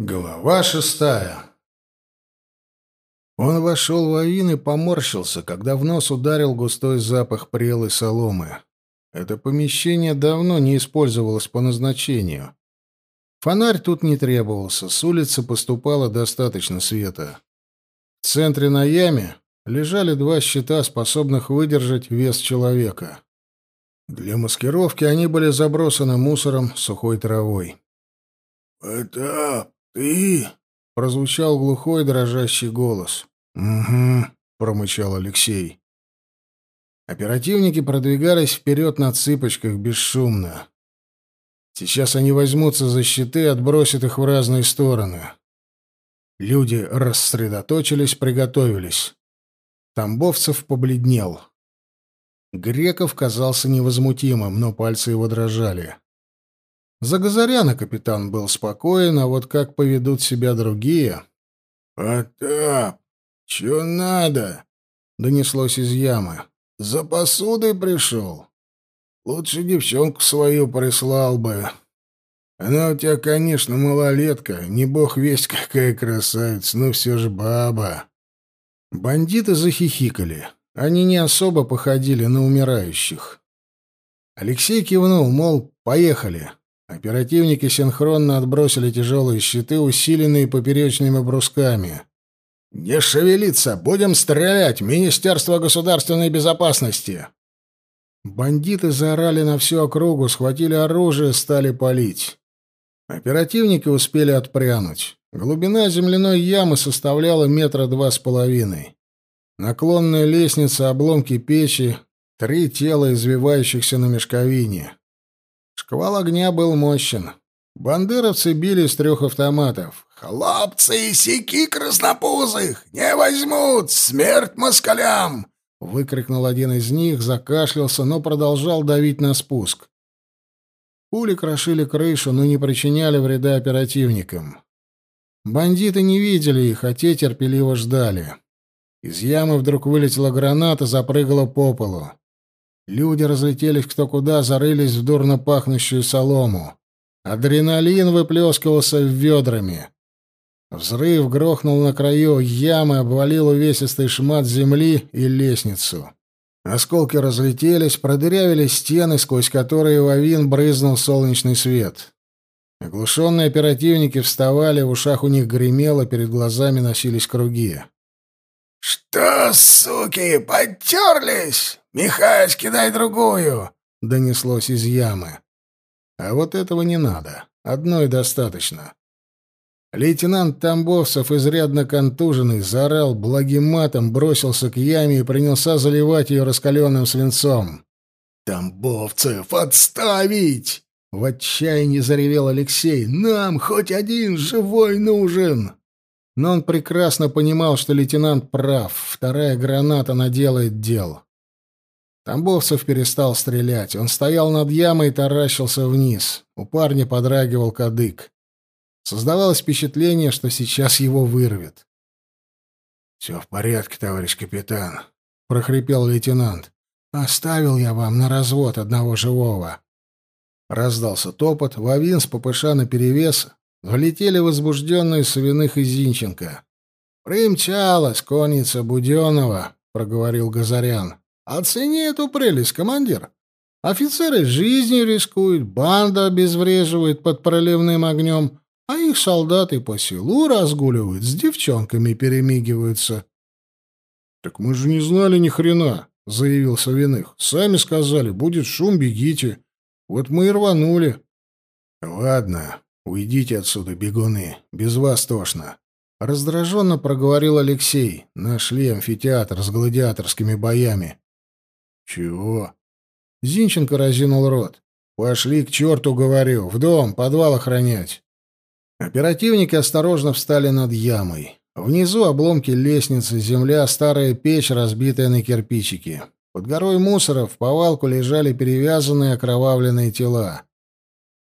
Глава шестая Он вошел в авин и поморщился, когда в нос ударил густой запах прелой соломы. Это помещение давно не использовалось по назначению. Фонарь тут не требовался, с улицы поступало достаточно света. В центре на яме лежали два щита, способных выдержать вес человека. Для маскировки они были забросаны мусором, сухой травой. «Потап, ты?» — прозвучал глухой дрожащий голос. «Угу», — промычал Алексей. Оперативники продвигались вперед на цыпочках бесшумно. Сейчас они возьмутся за щиты и отбросят их в разные стороны. Люди рассредоточились, приготовились. Тамбовцев побледнел. Греков казался невозмутимым, но пальцы его дрожали. За Газаряна капитан был спокоен, а вот как поведут себя другие... «Потап, чё надо?» — донеслось из ямы. «За посудой пришел. Лучше девчонку свою прислал бы. Она у тебя, конечно, малолетка, не бог весть какая красавица, но все же баба». Бандиты захихикали. Они не особо походили на умирающих. Алексей кивнул, мол, поехали. Оперативники синхронно отбросили тяжелые щиты, усиленные поперечными брусками. «Не шевелиться! Будем стрелять! Министерство государственной безопасности!» Бандиты заорали на всю округу, схватили оружие, стали палить. Оперативники успели отпрянуть. Глубина земляной ямы составляла метра два с половиной. Наклонная лестница, обломки печи, три тела, извивающихся на мешковине. Шквал огня был мощен. Бандеровцы били из трех автоматов. «Хлопцы, сики краснопузых! Не возьмут! Смерть москалям!» Выкрикнул один из них, закашлялся, но продолжал давить на спуск. Пули крошили крышу, но не причиняли вреда оперативникам. Бандиты не видели их, а те терпеливо ждали. Из ямы вдруг вылетела граната, запрыгала по полу. Люди разлетелись кто куда, зарылись в дурно пахнущую солому. Адреналин выплескивался ведрами. Взрыв грохнул на краю ямы, обвалил увесистый шмат земли и лестницу. Осколки разлетелись, продырявили стены, сквозь которые в брызнул солнечный свет. Оглушенные оперативники вставали, в ушах у них гремело, перед глазами носились круги. «Что, суки, подтерлись? Михась, кидай другую!» — донеслось из ямы. А вот этого не надо. Одной достаточно. Лейтенант Тамбовцев, изрядно контуженный, заорал благим матом, бросился к яме и принялся заливать ее раскаленным свинцом. «Тамбовцев, отставить!» — в отчаянии заревел Алексей. «Нам хоть один живой нужен!» Но он прекрасно понимал, что лейтенант прав. Вторая граната наделает дел. Тамбовцев перестал стрелять. Он стоял над ямой и таращился вниз. У парня подрагивал кадык. Создавалось впечатление, что сейчас его вырвет. «Все в порядке, товарищ капитан», — прохрипел лейтенант. «Оставил я вам на развод одного живого». Раздался топот, Вавин с ППШ наперевес Влетели возбужденные Савиных и Зинченко. «Примчалась конница Буденова», — проговорил Газарян. «Оцени эту прелесть, командир. Офицеры жизнью рискуют, банда обезвреживает под проливным огнем, а их солдаты по селу разгуливают, с девчонками перемигиваются». «Так мы же не знали ни хрена», — заявил Савиных. «Сами сказали, будет шум, бегите. Вот мы и рванули». «Ладно, «Уйдите отсюда, бегуны. Без вас тошно». Раздраженно проговорил Алексей. Нашли амфитеатр с гладиаторскими боями. «Чего?» Зинченко разинул рот. «Пошли к черту, говорю. В дом, подвал охранять». Оперативники осторожно встали над ямой. Внизу обломки лестницы, земля, старая печь, разбитая на кирпичики. Под горой мусора в повалку лежали перевязанные окровавленные тела.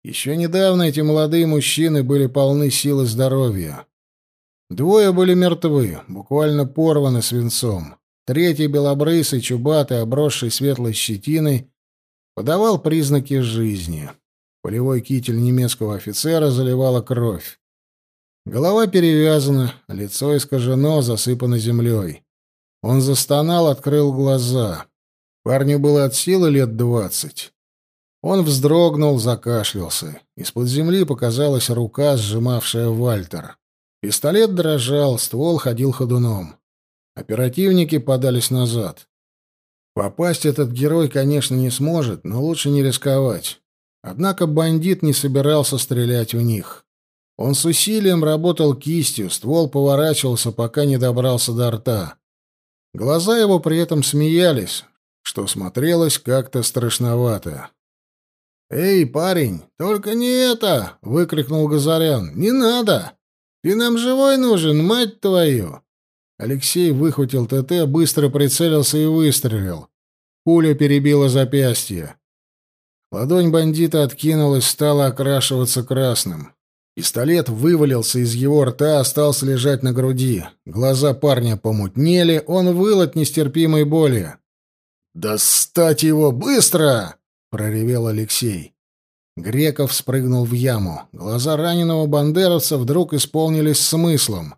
Еще недавно эти молодые мужчины были полны сил и здоровья. Двое были мертвы, буквально порваны свинцом. Третий, белобрысый, чубатый, обросший светлой щетиной, подавал признаки жизни. Полевой китель немецкого офицера заливала кровь. Голова перевязана, лицо искажено, засыпано землей. Он застонал, открыл глаза. Парню было от силы лет двадцать. Он вздрогнул, закашлялся. Из-под земли показалась рука, сжимавшая Вальтер. Пистолет дрожал, ствол ходил ходуном. Оперативники подались назад. Попасть этот герой, конечно, не сможет, но лучше не рисковать. Однако бандит не собирался стрелять в них. Он с усилием работал кистью, ствол поворачивался, пока не добрался до рта. Глаза его при этом смеялись, что смотрелось как-то страшновато. «Эй, парень, только не это!» — выкрикнул Газарян. «Не надо! Ты нам живой нужен, мать твою!» Алексей выхватил ТТ, быстро прицелился и выстрелил. Пуля перебила запястье. Ладонь бандита откинулась, стала окрашиваться красным. Пистолет вывалился из его рта, остался лежать на груди. Глаза парня помутнели, он выл от нестерпимой боли. «Достать его! Быстро!» — проревел Алексей. Греков спрыгнул в яму. Глаза раненого бандеровца вдруг исполнились смыслом.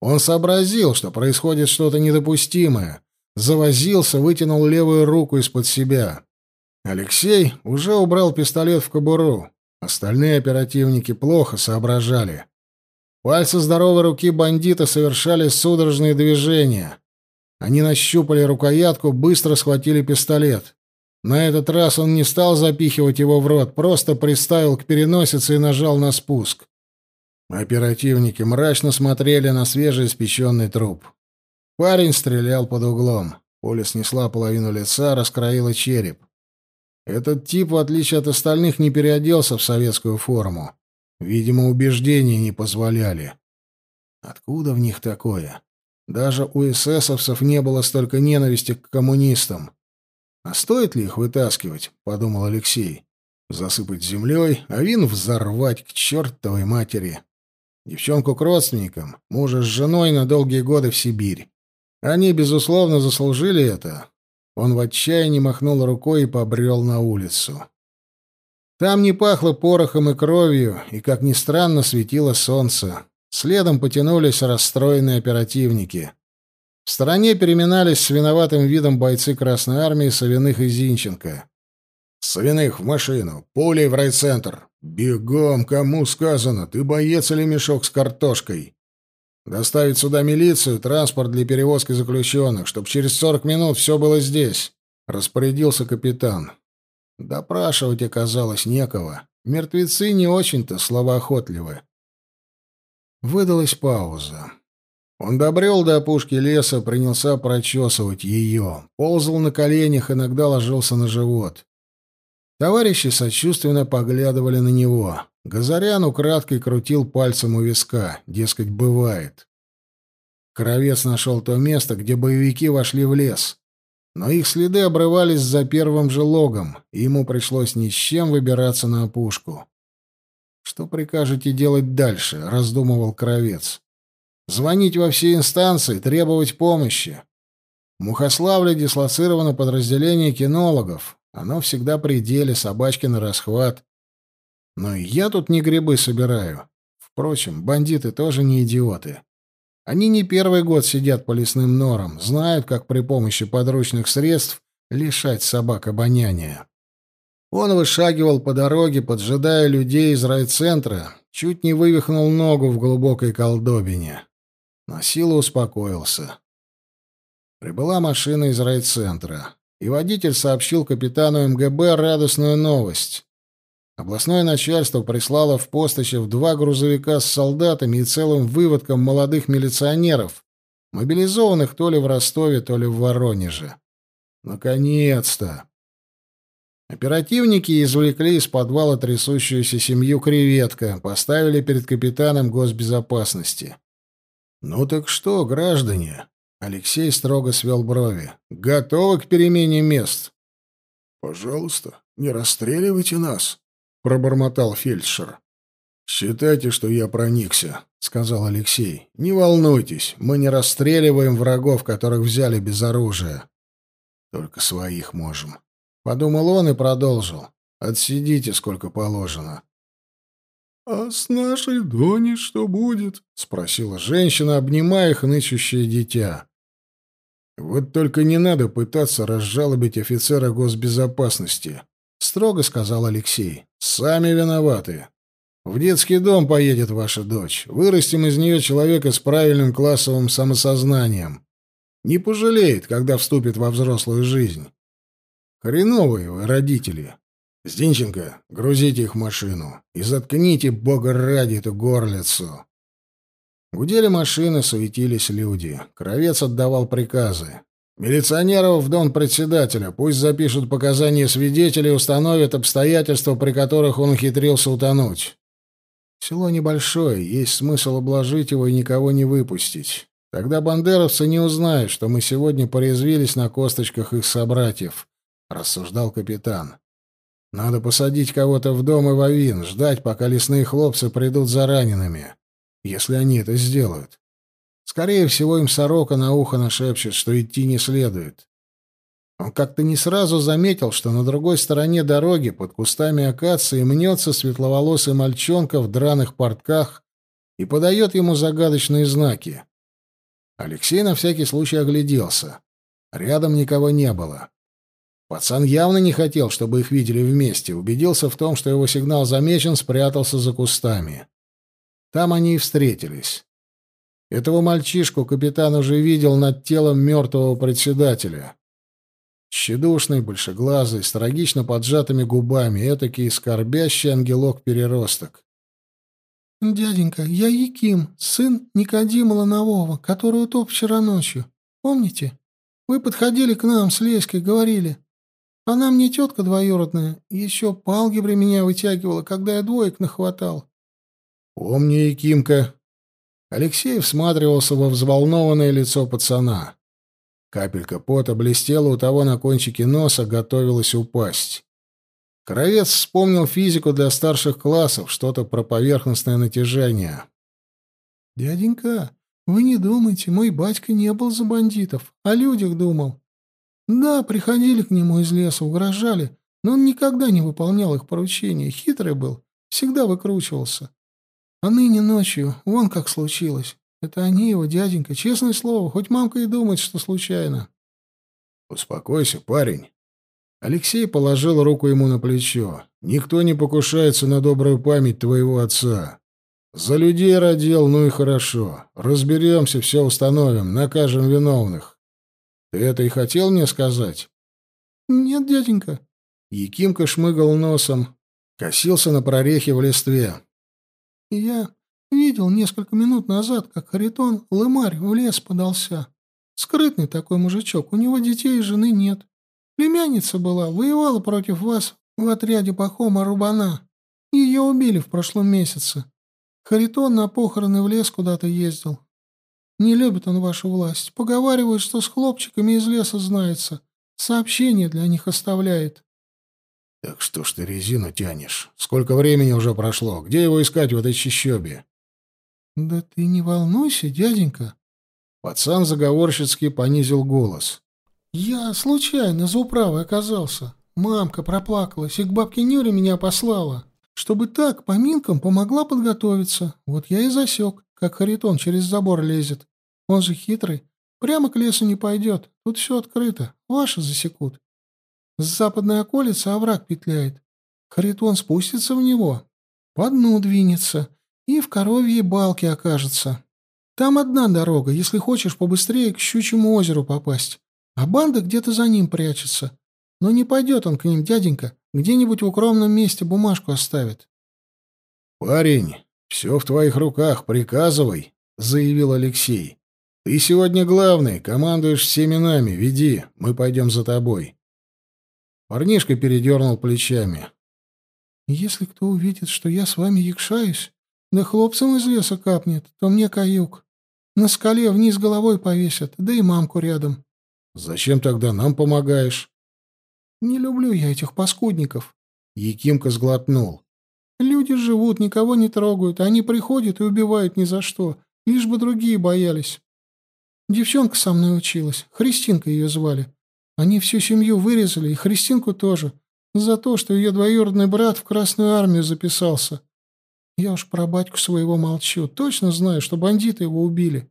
Он сообразил, что происходит что-то недопустимое. Завозился, вытянул левую руку из-под себя. Алексей уже убрал пистолет в кобуру. Остальные оперативники плохо соображали. Пальцы здоровой руки бандита совершали судорожные движения. Они нащупали рукоятку, быстро схватили пистолет. На этот раз он не стал запихивать его в рот, просто приставил к переносице и нажал на спуск. Оперативники мрачно смотрели на свежеиспеченный труп. Парень стрелял под углом. Пуля снесла половину лица, раскроила череп. Этот тип, в отличие от остальных, не переоделся в советскую форму. Видимо, убеждения не позволяли. Откуда в них такое? Даже у эсэсовцев не было столько ненависти к коммунистам. А стоит ли их вытаскивать, подумал Алексей. Засыпать землей, а вин взорвать к чертовой матери. Девчонку к родственникам, мужа с женой на долгие годы в Сибирь. Они, безусловно, заслужили это, он в отчаянии махнул рукой и побрел на улицу. Там не пахло порохом и кровью, и, как ни странно, светило солнце. Следом потянулись расстроенные оперативники. В стороне переминались с виноватым видом бойцы Красной Армии Савиных и Зинченко. «Савиных в машину! Пулей в райцентр! Бегом! Кому сказано? Ты боец или мешок с картошкой?» Доставить сюда милицию, транспорт для перевозки заключенных, чтобы через сорок минут все было здесь», — распорядился капитан. Допрашивать оказалось некого. Мертвецы не очень-то словоохотливы. Выдалась пауза. Он добрел до опушки леса, принялся прочесывать ее. Ползал на коленях, иногда ложился на живот. Товарищи сочувственно поглядывали на него. Газарян украдкой крутил пальцем у виска, дескать, бывает. Кровец нашел то место, где боевики вошли в лес. Но их следы обрывались за первым же логом, и ему пришлось ни с чем выбираться на опушку. «Что прикажете делать дальше?» — раздумывал Кровец. «Звонить во все инстанции, требовать помощи. В Мухославле дислоцировано подразделение кинологов. Оно всегда при деле, собачки на расхват. Но и я тут не грибы собираю. Впрочем, бандиты тоже не идиоты. Они не первый год сидят по лесным норам, знают, как при помощи подручных средств лишать собак обоняния. Он вышагивал по дороге, поджидая людей из райцентра, чуть не вывихнул ногу в глубокой колдобине. На силу успокоился. Прибыла машина из райцентра и водитель сообщил капитану МГБ радостную новость. Областное начальство прислало в Постачев два грузовика с солдатами и целым выводком молодых милиционеров, мобилизованных то ли в Ростове, то ли в Воронеже. Наконец-то! Оперативники извлекли из подвала трясущуюся семью креветка, поставили перед капитаном госбезопасности. «Ну так что, граждане?» Алексей строго свел брови. «Готовы к перемене мест?» «Пожалуйста, не расстреливайте нас», — пробормотал фельдшер. «Считайте, что я проникся», — сказал Алексей. «Не волнуйтесь, мы не расстреливаем врагов, которых взяли без оружия. Только своих можем». Подумал он и продолжил. «Отсидите, сколько положено». «А с нашей Доней что будет?» — спросила женщина, обнимая хнычущее дитя. «Вот только не надо пытаться разжалобить офицера госбезопасности», — строго сказал Алексей. «Сами виноваты. В детский дом поедет ваша дочь. Вырастим из нее человека с правильным классовым самосознанием. Не пожалеет, когда вступит во взрослую жизнь. Хреновые вы родители. Сдинченко, грузите их в машину и заткните, бога ради, эту горлицу. Гудели машины, суетились люди. Кровец отдавал приказы. Милиционеров в дом председателя. Пусть запишут показания свидетелей и установят обстоятельства, при которых он ухитрился утонуть. Село небольшое, есть смысл обложить его и никого не выпустить. Тогда бандеровцы не узнают, что мы сегодня порезвились на косточках их собратьев, — рассуждал капитан. Надо посадить кого-то в дом и в авин, ждать, пока лесные хлопцы придут за ранеными. Если они это сделают. Скорее всего, им сорока на ухо нашепчет, что идти не следует. Он как-то не сразу заметил, что на другой стороне дороги, под кустами акации, мнется светловолосый мальчонка в драных портках и подает ему загадочные знаки. Алексей на всякий случай огляделся. Рядом никого не было. Пацан явно не хотел, чтобы их видели вместе, убедился в том, что его сигнал замечен, спрятался за кустами. Там они и встретились. Этого мальчишку капитан уже видел над телом мертвого председателя. Тщедушный, большеглазый, с трагично поджатыми губами, этакий скорбящий ангелок-переросток. «Дяденька, я Яким, сын Никодима Ланового, который утоп вчера ночью. Помните? Вы подходили к нам с Леськой, говорили. Она мне тетка двоюродная, еще по алгебре меня вытягивала, когда я двоек нахватал. Помни, Якимка. Алексей всматривался во взволнованное лицо пацана. Капелька пота блестела у того на кончике носа, готовилась упасть. Кровец вспомнил физику для старших классов, что-то про поверхностное натяжение. «Дяденька, вы не думайте, мой батька не был за бандитов, о людях думал. Да, приходили к нему из леса, угрожали, но он никогда не выполнял их поручения, хитрый был, всегда выкручивался. А ныне ночью, вон как случилось. Это они его, дяденька, честное слово, хоть мамка и думает, что случайно. Успокойся, парень. Алексей положил руку ему на плечо. Никто не покушается на добрую память твоего отца. За людей родил, ну и хорошо. Разберемся, все установим, накажем виновных. Ты это и хотел мне сказать? Нет, дяденька. Якимка шмыгал носом, косился на прорехи в листве. Я видел несколько минут назад, как Харитон Лымарь в лес подался. Скрытный такой мужичок, у него детей и жены нет. Племянница была, воевала против вас в отряде Пахома Рубана. Ее убили в прошлом месяце. Харитон на похороны в лес куда-то ездил. Не любит он вашу власть. Поговаривают, что с хлопчиками из леса знается. Сообщение для них оставляет. Так что ж ты резину тянешь? Сколько времени уже прошло? Где его искать в этой чащобе? Да ты не волнуйся, дяденька. Пацан заговорщицки понизил голос. Я случайно за управой оказался. Мамка проплакалась и к бабке Нюре меня послала. Чтобы так, поминкам помогла подготовиться. Вот я и засек, как Харитон через забор лезет. Он же хитрый. Прямо к лесу не пойдет. Тут все открыто. Ваши засекут. С западной околицы овраг петляет. Харитон спустится в него, по дну двинется и в коровьей балке окажется. Там одна дорога, если хочешь побыстрее к Щучьему озеру попасть. А банда где-то за ним прячется. Но не пойдет он к ним, дяденька. Где-нибудь в укромном месте бумажку оставит. «Парень, все в твоих руках, приказывай», — заявил Алексей. Ты сегодня главный, командуешь всеми нами, веди, мы пойдем за тобой. Парнишка передернул плечами. Если кто увидит, что я с вами якшаюсь, да хлопцам из леса капнет, то мне каюк. На скале вниз головой повесят, да и мамку рядом. Зачем тогда нам помогаешь? Не люблю я этих паскудников. Якимка сглотнул. Люди живут, никого не трогают, они приходят и убивают ни за что, лишь бы другие боялись. Девчонка со мной училась, Христинка ее звали. Они всю семью вырезали, и Христинку тоже, за то, что ее двоюродный брат в Красную армию записался. Я уж про батьку своего молчу. Точно знаю, что бандиты его убили.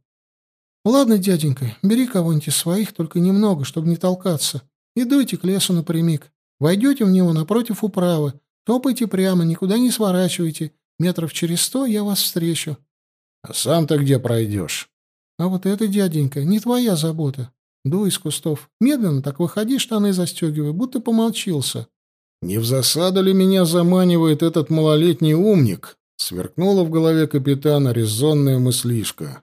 Ладно, дяденька, бери кого-нибудь из своих, только немного, чтобы не толкаться. И дуйте к лесу напрямик. Войдете в него напротив управы. Топайте прямо, никуда не сворачивайте. Метров через сто я вас встречу. А сам-то где пройдешь? А вот это, дяденька, не твоя забота. Дуй из кустов. Медленно так выходи, штаны застегивай, будто помолчился. Не в засаду ли меня заманивает этот малолетний умник? Сверкнула в голове капитана резонная мыслишка.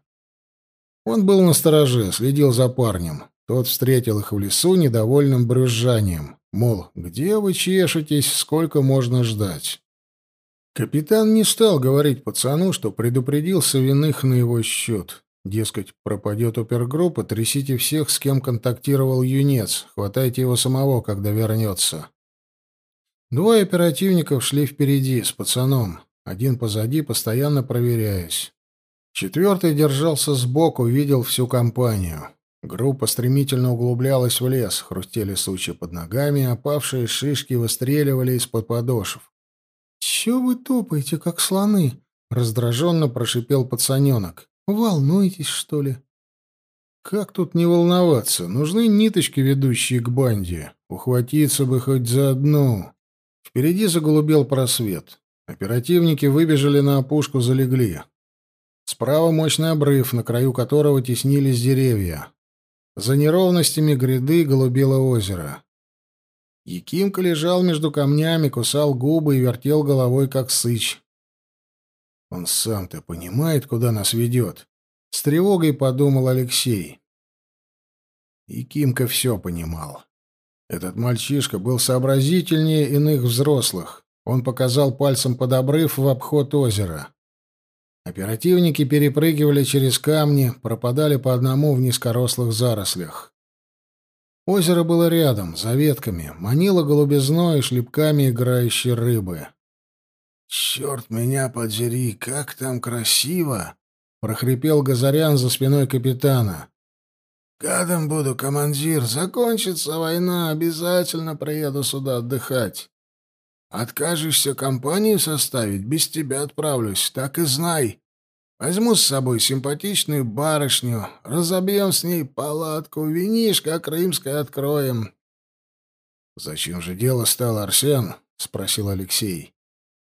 Он был на стороже, следил за парнем. Тот встретил их в лесу недовольным брюзжанием. Мол, где вы чешетесь, сколько можно ждать? Капитан не стал говорить пацану, что предупредил Савиных на его счет. Дескать, пропадет опергруппа, трясите всех, с кем контактировал юнец, хватайте его самого, когда вернется. Двое оперативников шли впереди, с пацаном, один позади, постоянно проверяясь. Четвертый держался сбоку, видел всю компанию. Группа стремительно углублялась в лес, хрустели сучья под ногами, опавшие шишки выстреливали из-под подошв. «Чё вы топаете, как слоны?» — раздраженно прошипел пацаненок. «Волнуетесь, что ли?» «Как тут не волноваться? Нужны ниточки, ведущие к банде. Ухватиться бы хоть за одну». Впереди заголубел просвет. Оперативники выбежали на опушку, залегли. Справа мощный обрыв, на краю которого теснились деревья. За неровностями гряды голубело озеро. Якимка лежал между камнями, кусал губы и вертел головой, как сыч. Он сам-то понимает, куда нас ведет. С тревогой подумал Алексей. Якимка все понимал. Этот мальчишка был сообразительнее иных взрослых. Он показал пальцем под обрыв в обход озера. Оперативники перепрыгивали через камни, пропадали по одному в низкорослых зарослях. Озеро было рядом, за ветками, манило голубизной и шлепками играющей рыбы. «Черт меня подери, как там красиво!» — прохрипел Газарян за спиной капитана. «Гадом буду, командир. Закончится война, обязательно приеду сюда отдыхать. Откажешься компанию составить, без тебя отправлюсь, так и знай. Возьму с собой симпатичную барышню, разобьем с ней палатку, винишко крымское откроем. — Зачем же дело стало, Арсен? — спросил Алексей. —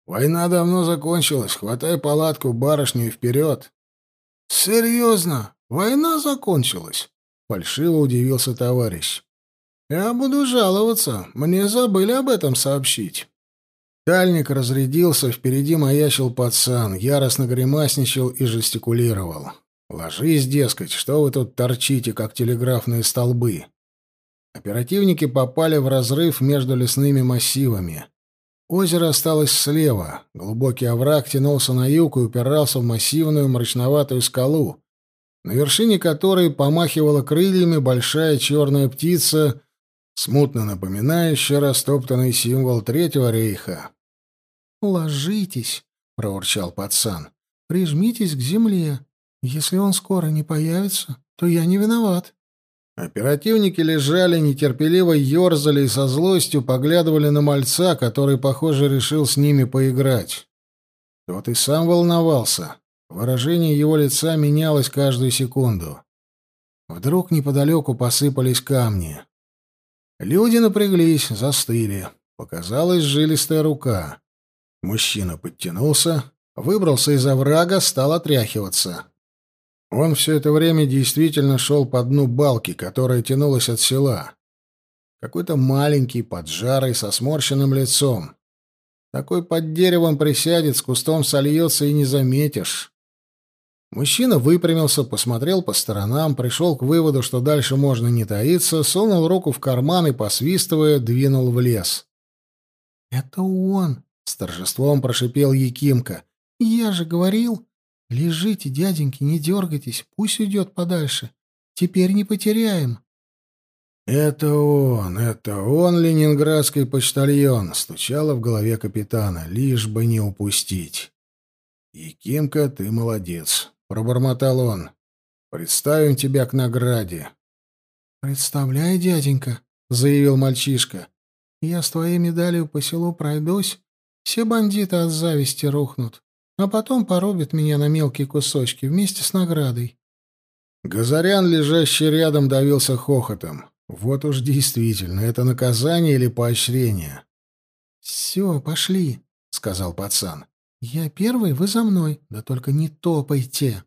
Война давно закончилась, хватай палатку, барышню и вперед. — Серьезно? Война закончилась? — фальшиво удивился товарищ. — Я буду жаловаться, мне забыли об этом сообщить. Дальник разрядился, впереди маячил пацан, яростно гримасничал и жестикулировал. «Ложись, дескать, что вы тут торчите, как телеграфные столбы?» Оперативники попали в разрыв между лесными массивами. Озеро осталось слева, глубокий овраг тянулся на юг и упирался в массивную мрачноватую скалу, на вершине которой помахивала крыльями большая черная птица, смутно напоминающая растоптанный символ Третьего рейха. «Ложитесь», — проворчал пацан. «Прижмитесь к земле. Если он скоро не появится, то я не виноват». Оперативники лежали, нетерпеливо ерзали и со злостью поглядывали на мальца, который, похоже, решил с ними поиграть. Тот и сам волновался. Выражение его лица менялось каждую секунду. Вдруг неподалеку посыпались камни. Люди напряглись, застыли. Показалась жилистая рука. Мужчина подтянулся, выбрался из оврага, стал отряхиваться. Он все это время действительно шел по дну балки, которая тянулась от села. Какой-то маленький, поджарый, со сморщенным лицом. Такой под деревом присядет, с кустом сольется и не заметишь. Мужчина выпрямился, посмотрел по сторонам, пришел к выводу, что дальше можно не таиться, сунул руку в карман и, посвистывая, двинул в лес. «Это он!» С торжеством прошипел Якимка. «Я же говорил! Лежите, дяденьки, не дергайтесь, пусть уйдет подальше. Теперь не потеряем». «Это он, это он, ленинградский почтальон», — стучало в голове капитана, лишь бы не упустить. «Якимка, ты молодец», — пробормотал он. «Представим тебя к награде». «Представляй, дяденька», — заявил мальчишка. «Я с твоей медалью по селу пройдусь, все бандиты от зависти рухнут. А потом порубит меня на мелкие кусочки вместе с наградой. Газарян, лежащий рядом, давился хохотом. Вот уж действительно, это наказание или поощрение? «Все, пошли», — сказал пацан. «Я первый, вы за мной, да только не топайте».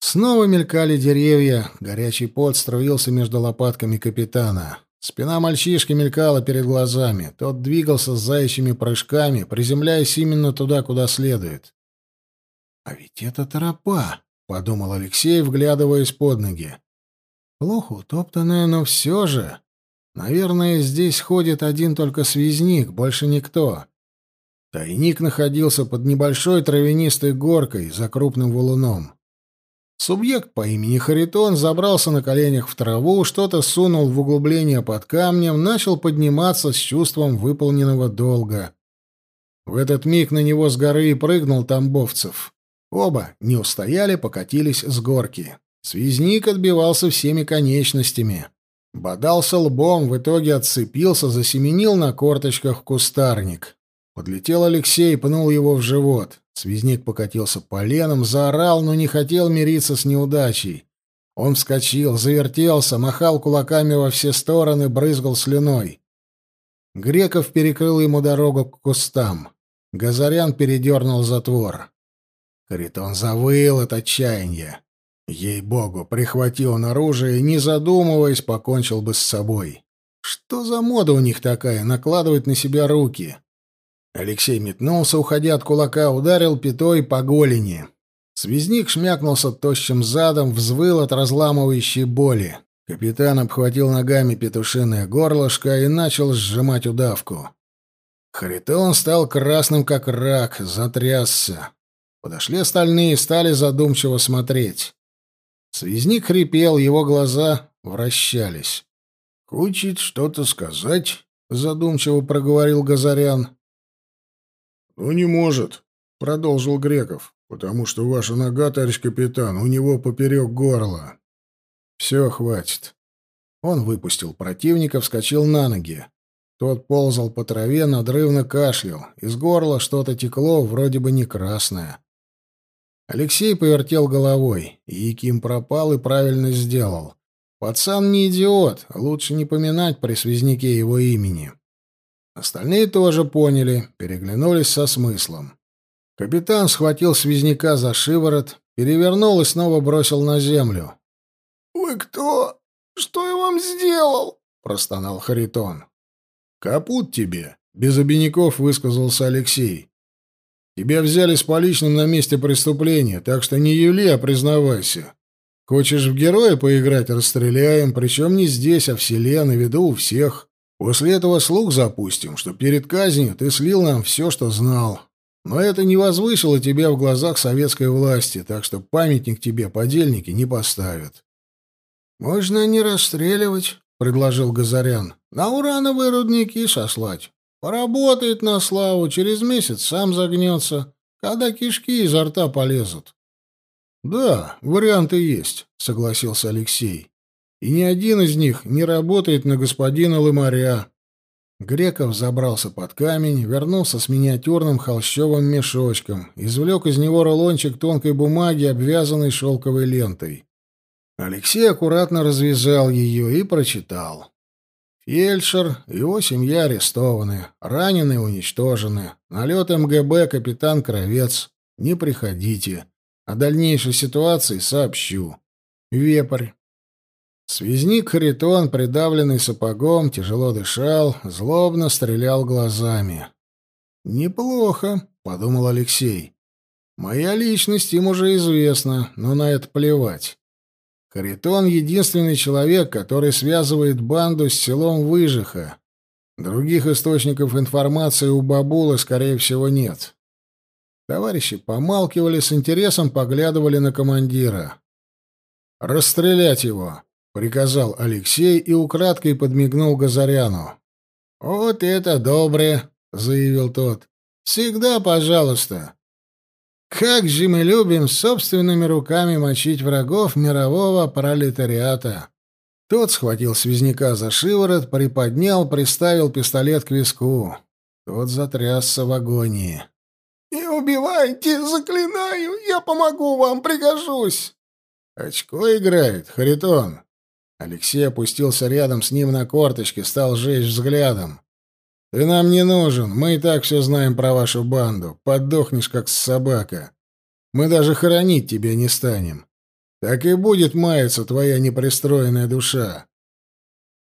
Снова мелькали деревья, горячий пот струился между лопатками капитана. Спина мальчишки мелькала перед глазами. Тот двигался с заячьими прыжками, приземляясь именно туда, куда следует. «А ведь это тропа», — подумал Алексей, вглядываясь под ноги. «Плохо утоптанная, но все же. Наверное, здесь ходит один только связник, больше никто». Тайник находился под небольшой травянистой горкой за крупным валуном. Субъект по имени Харитон забрался на коленях в траву, что-то сунул в углубление под камнем, начал подниматься с чувством выполненного долга. В этот миг на него с горы прыгнул Тамбовцев. Оба не устояли, покатились с горки. Связник отбивался всеми конечностями. Бодался лбом, в итоге отцепился, засеменил на корточках кустарник. Подлетел Алексей, пнул его в живот. Связник покатился поленом, заорал, но не хотел мириться с неудачей. Он вскочил, завертелся, махал кулаками во все стороны, брызгал слюной. Греков перекрыл ему дорогу к кустам. Газарян передернул затвор. Каритон завыл от отчаяния. Ей-богу, прихватил он оружие и, не задумываясь, покончил бы с собой. Что за мода у них такая — накладывать на себя руки? Алексей метнулся, уходя от кулака, ударил пятой по голени. Связник шмякнулся тощим задом, взвыл от разламывающей боли. Капитан обхватил ногами петушиное горлышко и начал сжимать удавку. Харитон стал красным, как рак, затрясся. Подошли остальные и стали задумчиво смотреть. Связник хрипел, его глаза вращались. «Хочет что-то сказать?» — задумчиво проговорил Газарян. «Ну, не может», — продолжил Греков, «потому что ваша нога, товарищ капитан, у него поперек горла». «Все, хватит». Он выпустил противника, вскочил на ноги. Тот ползал по траве, надрывно кашлял. Из горла что-то текло, вроде бы не красное. Алексей повертел головой. Яким пропал и правильно сделал. Пацан не идиот, лучше не поминать при связнике его имени. Остальные тоже поняли, переглянулись со смыслом. Капитан схватил связняка за шиворот, перевернул и снова бросил на землю. «Вы кто? Что я вам сделал?» — простонал Харитон. «Капут тебе!» — без обиняков высказался Алексей. «Тебя взяли с поличным на месте преступления, так что не юли, а признавайся. Хочешь в героя поиграть — расстреляем, причем не здесь, а в селе, на виду у всех». После этого слух запустим, что перед казнью ты слил нам все, что знал. Но это не возвысило тебя в глазах советской власти, так что памятник тебе подельники не поставят. — Можно не расстреливать, — предложил Газарян. — На урановые рудники сослать. Поработает на славу, через месяц сам загнется, когда кишки изо рта полезут. — Да, варианты есть, — согласился Алексей и ни один из них не работает на господина Лымаря. Греков забрался под камень, вернулся с миниатюрным холщовым мешочком, извлек из него рулончик тонкой бумаги, обвязанной шелковой лентой. Алексей аккуратно развязал ее и прочитал. Фельдшер, его семья арестованы, раненые уничтожены. Налет МГБ капитан Кровец. Не приходите. О дальнейшей ситуации сообщу. Вепрь. Связник Харитон, придавленный сапогом, тяжело дышал, злобно стрелял глазами. «Неплохо», — подумал Алексей. «Моя личность им уже известна, но на это плевать. Харитон — единственный человек, который связывает банду с селом Выжиха. Других источников информации у Бабулы, скорее всего, нет». Товарищи помалкивали, с интересом поглядывали на командира. «Расстрелять его!» — приказал Алексей и украдкой подмигнул Газаряну. «Вот это доброе!» — заявил тот. «Всегда пожалуйста!» «Как же мы любим собственными руками мочить врагов мирового пролетариата!» Тот схватил связняка за шиворот, приподнял, приставил пистолет к виску. Тот затрясся в агонии. «И убивайте, заклинаю, я помогу вам, пригожусь!» «Очко играет, Харитон!» Алексей опустился рядом с ним на корточки, стал жечь взглядом. «Ты нам не нужен, мы и так все знаем про вашу банду. Подохнешь, как собака. Мы даже хоронить тебя не станем. Так и будет маяться твоя непристроенная душа.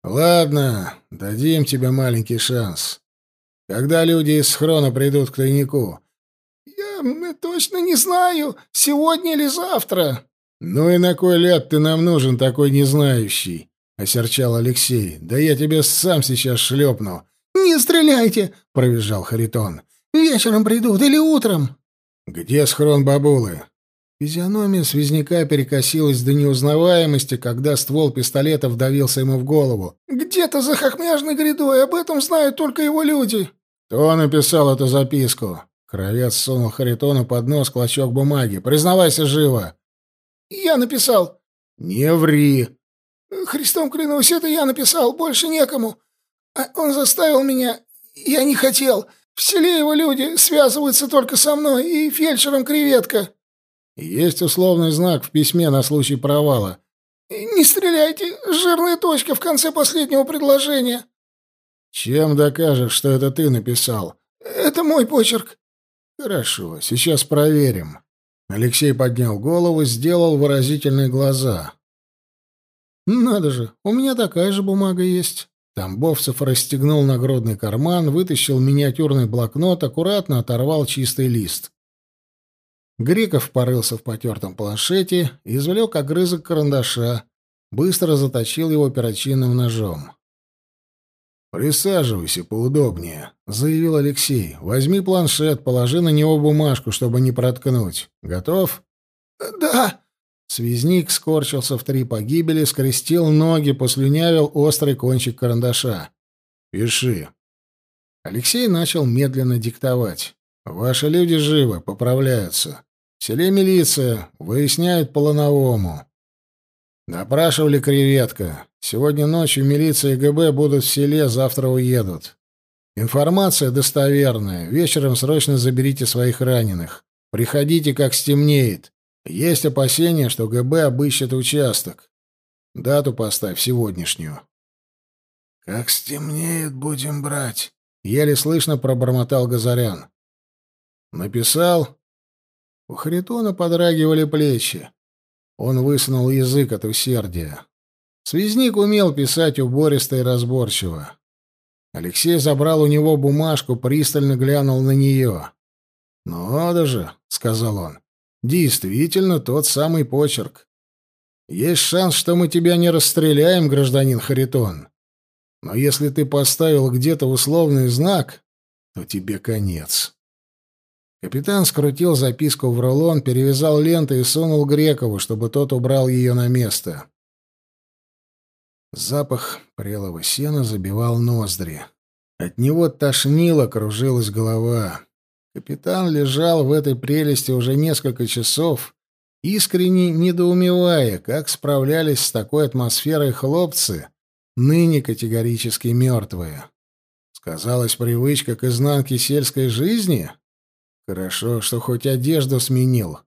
Ладно, дадим тебе маленький шанс. Когда люди из схрона придут к тайнику?» «Я точно не знаю, сегодня или завтра». «Ну и на кой ляд ты нам нужен, такой незнающий?» — осерчал Алексей. «Да я тебя сам сейчас шлепну». «Не стреляйте!» — провизжал Харитон. «Вечером придут или утром?» «Где схрон бабулы?» Физиономия связняка перекосилась до неузнаваемости, когда ствол пистолета вдавился ему в голову. «Где-то за хохмяжной грядой, об этом знают только его люди». «Кто написал эту записку?» Кровец сунул Харитону под нос клочок бумаги. «Признавайся живо!» «Я написал». «Не ври!» «Христом клянусь, это я написал, больше некому. А он заставил меня... Я не хотел. В селе его люди связываются только со мной и фельдшером Креветка». Есть условный знак в письме на случай провала. Не стреляйте, жирная точка в конце последнего предложения. Чем докажешь, что это ты написал? Это мой почерк. Хорошо, сейчас проверим. Алексей поднял голову, сделал выразительные глаза. Надо же, у меня такая же бумага есть. Тамбовцев расстегнул нагрудный карман, вытащил миниатюрный блокнот, аккуратно оторвал чистый лист. Греков порылся в потертом планшете, извлек огрызок карандаша, быстро заточил его перочинным ножом. «Присаживайся поудобнее», — заявил Алексей. «Возьми планшет, положи на него бумажку, чтобы не проткнуть. Готов?» «Да». Связник скорчился в три погибели, скрестил ноги, послюнявил острый кончик карандаша. «Пиши». Алексей начал медленно диктовать. «Ваши люди живы, поправляются. В селе милиция, выясняют по лановому. Допрашивали креветка. Сегодня ночью милиция и ГБ будут в селе, завтра уедут. Информация достоверная. Вечером срочно заберите своих раненых. Приходите, как стемнеет. Есть опасения, что ГБ обыщет участок. Дату поставь сегодняшнюю. Как стемнеет, будем брать. Еле слышно пробормотал Газарян. Написал. У Харитона подрагивали плечи. Он высунул язык от усердия. Связник умел писать убористо и разборчиво. Алексей забрал у него бумажку, пристально глянул на нее. «Ну, надо же», — сказал он, — «действительно тот самый почерк. Есть шанс, что мы тебя не расстреляем, гражданин Харитон. Но если ты поставил где-то условный знак, то тебе конец». Капитан скрутил записку в рулон, перевязал лентой и сунул Грекову, чтобы тот убрал ее на место. Запах прелого сена забивал ноздри. От него тошнило, кружилась голова. Капитан лежал в этой прелести уже несколько часов, искренне недоумевая, как справлялись с такой атмосферой хлопцы, ныне категорически мертвые. Сказалась привычка к изнанке сельской жизни — Хорошо, что хоть одежду сменил.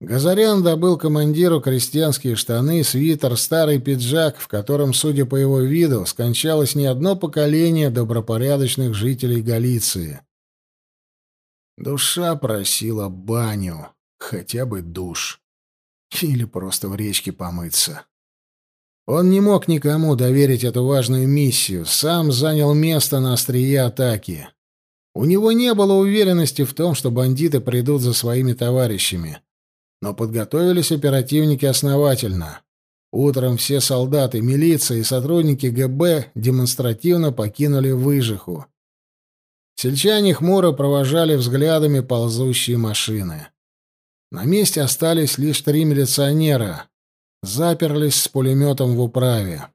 Газарян добыл командиру крестьянские штаны, свитер, старый пиджак, в котором, судя по его виду, скончалось не одно поколение добропорядочных жителей Галиции. Душа просила баню, хотя бы душ. Или просто в речке помыться. Он не мог никому доверить эту важную миссию, сам занял место на острие атаки. У него не было уверенности в том, что бандиты придут за своими товарищами. Но подготовились оперативники основательно. Утром все солдаты, милиция и сотрудники ГБ демонстративно покинули выжиху. Сельчане хмуро провожали взглядами ползущие машины. На месте остались лишь три милиционера. Заперлись с пулеметом в управе.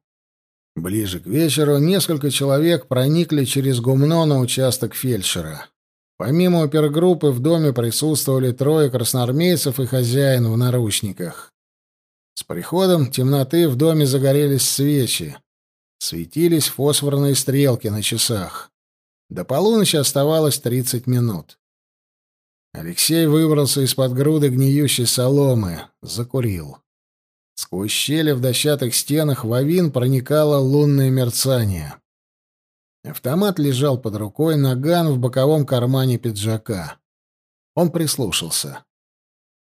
Ближе к вечеру несколько человек проникли через гумно на участок фельдшера. Помимо опергруппы в доме присутствовали трое красноармейцев и хозяин в наручниках. С приходом темноты в доме загорелись свечи. Светились фосфорные стрелки на часах. До полуночи оставалось 30 минут. Алексей выбрался из-под груды гниющей соломы, закурил. Сквозь щели в дощатых стенах в проникало лунное мерцание. Автомат лежал под рукой, наган в боковом кармане пиджака. Он прислушался.